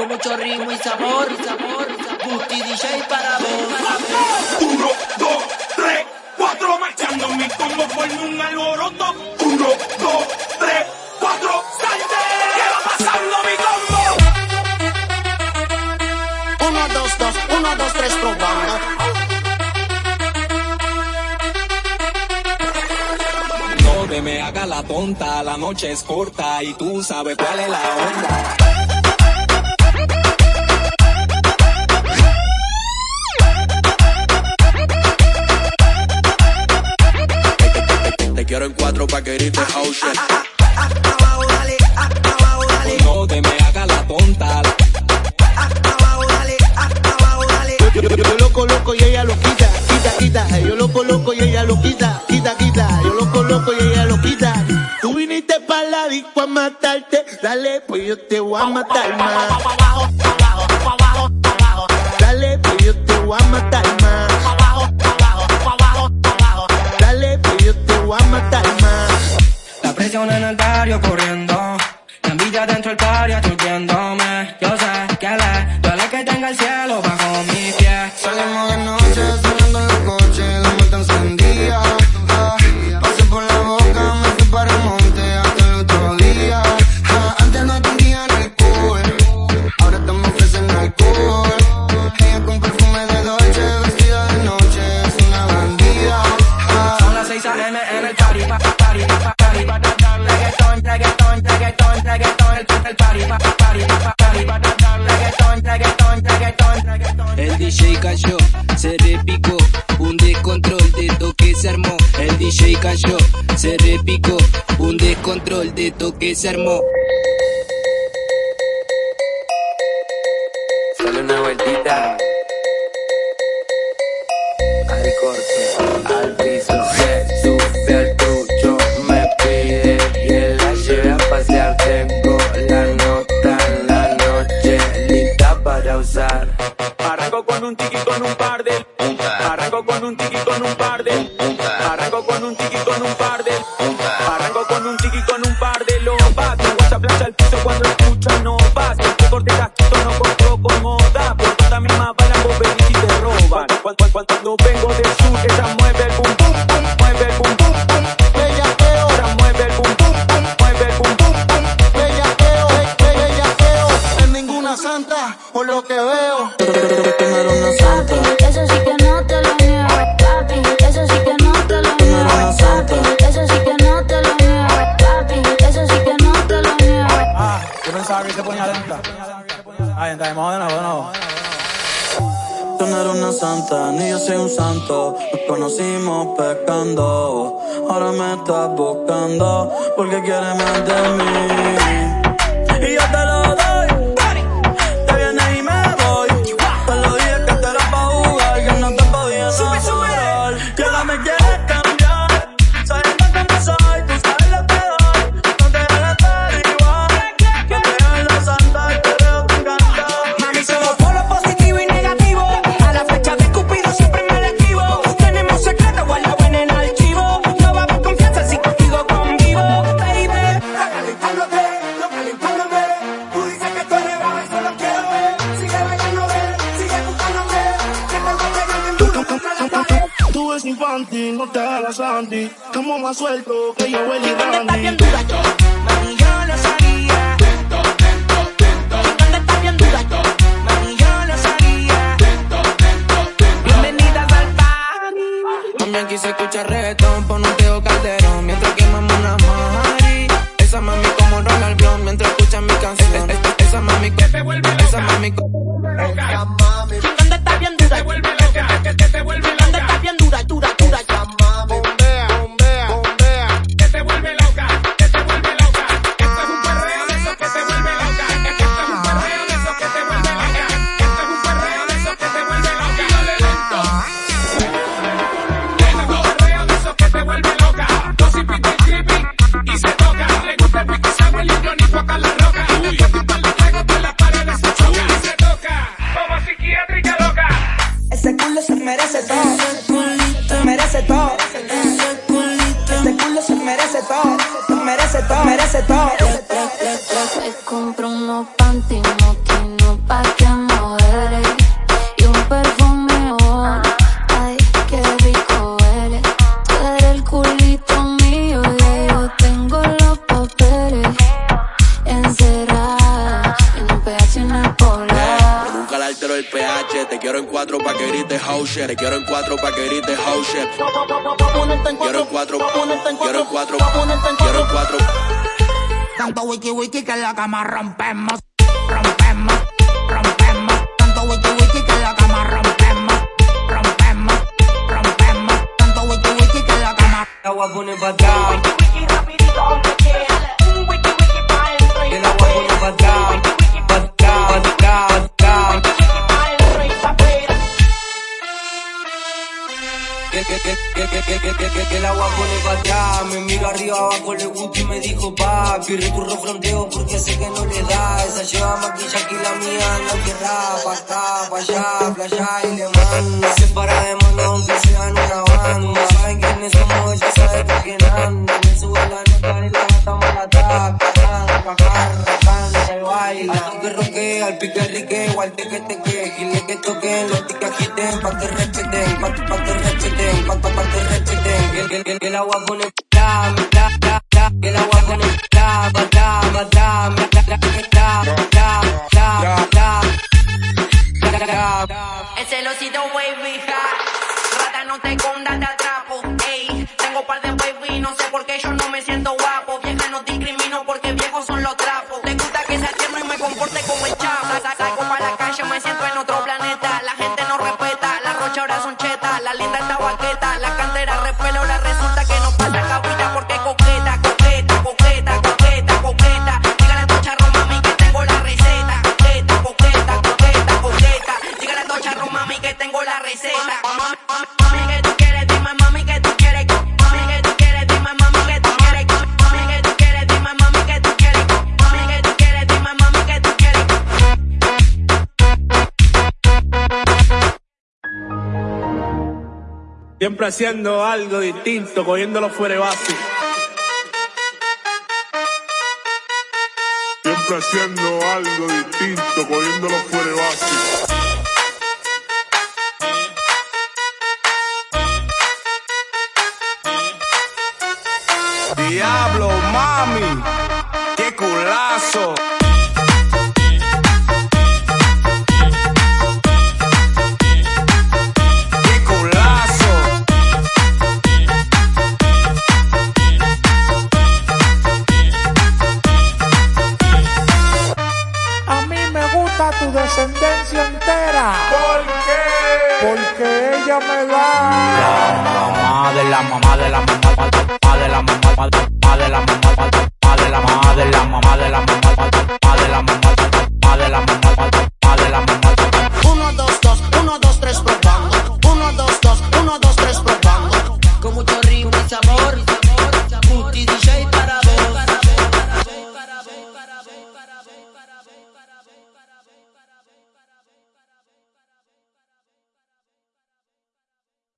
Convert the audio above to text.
con mucho ritmo y sabor, sabor, Gusti DJ para vos. Uno, dos, tres, cuatro, marchando mi combo forma un alboroto. Uno, dos, tres, cuatro, salte. ¿Qué va pasando mi combo? Uno, dos, dos, uno, dos, tres, probando. No te me haga la tonta, la noche es corta y tú sabes cuál es la onda. En cuatro pa' que grites oh shit. Abajo, dale, abajo, dale, No te me haga la tonta. abajo, dale, abajo, dale. Yo, yo, yo lo coloco y ella lo quita, quita, quita. Yo lo coloco y ella lo quita, quita, quita. Yo lo coloco y ella lo quita. Tú viniste para la disco a matarte, dale, pues yo te voy a matar más. Dale, pues yo te voy a matar presión en el barrio corriendo. La envidia dentro del DJ cayó, se repicó, un descontrol de toque se armó. El DJ cayó, se repicó, un descontrol de toque se armó. Sale una vueltita. Al corte, al tiki con un par de. Arranco con un tiki con un par de. Arranco con un tiki con un par de. Arranco con un tiki con un par de lobas. Gusta plancha al piso cuando escucha no vas. Que corte casquito no compro con moda. Por toda mi mapa la venís y te roban. Cuando, cuando, cuando vengo del ni yo soy un santo. Nos conocimos pecando, ahora me estás buscando porque quieres más de mí. Infantil, no te hagas anti. Estamos más suelto que yo, Willy ¿Dónde estás bien Randy. House shit. Quiero en cuatro pa' que grites house shit. Quiero en cuatro, quiero en cuatro, quiero en cuatro. Tanto wiki wiki que en la cama rompemos, rompemos, rompemos. Tanto wiki wiki que en la cama rompemos, rompemos, rompemos. Tanto wiki wiki que en la cama. La voy a poner pa' que, que, que, que, el agua pone pa' allá. Me miro arriba abajo, le gusta y me dijo papi. Recurro fronteo porque sé que no le da. Esa lleva maquillaje y la mía no querrá. Pa' acá, pa' allá, playa y le mando. Se para de mano aunque sean una banda. Saben quiénes somos, ya saben por quién anda. Me subo la nota y la matamos a la tapa. Bajar, bajar, el baile. Al que roquea, al pique rique, igual que te Que, que, que, que la voy a poner da, da, da, da, que la voy a poner da, da, da, da, da, da, da, da, da, da, da, da. El hot Rata no te escondas, te atrapo Ey, tengo par de baby No sé por qué yo no me siento guapo Vieja no discrimino porque Siempre haciendo algo distinto, cogiéndolo fuera de base. Siempre haciendo algo distinto, cogiéndolo fuera de base. Diablo, mami, La mamá de la mamá de la mamá de la de la de la mamá de la mamá de la mamá de la mamá de la de la de la mamá la mamá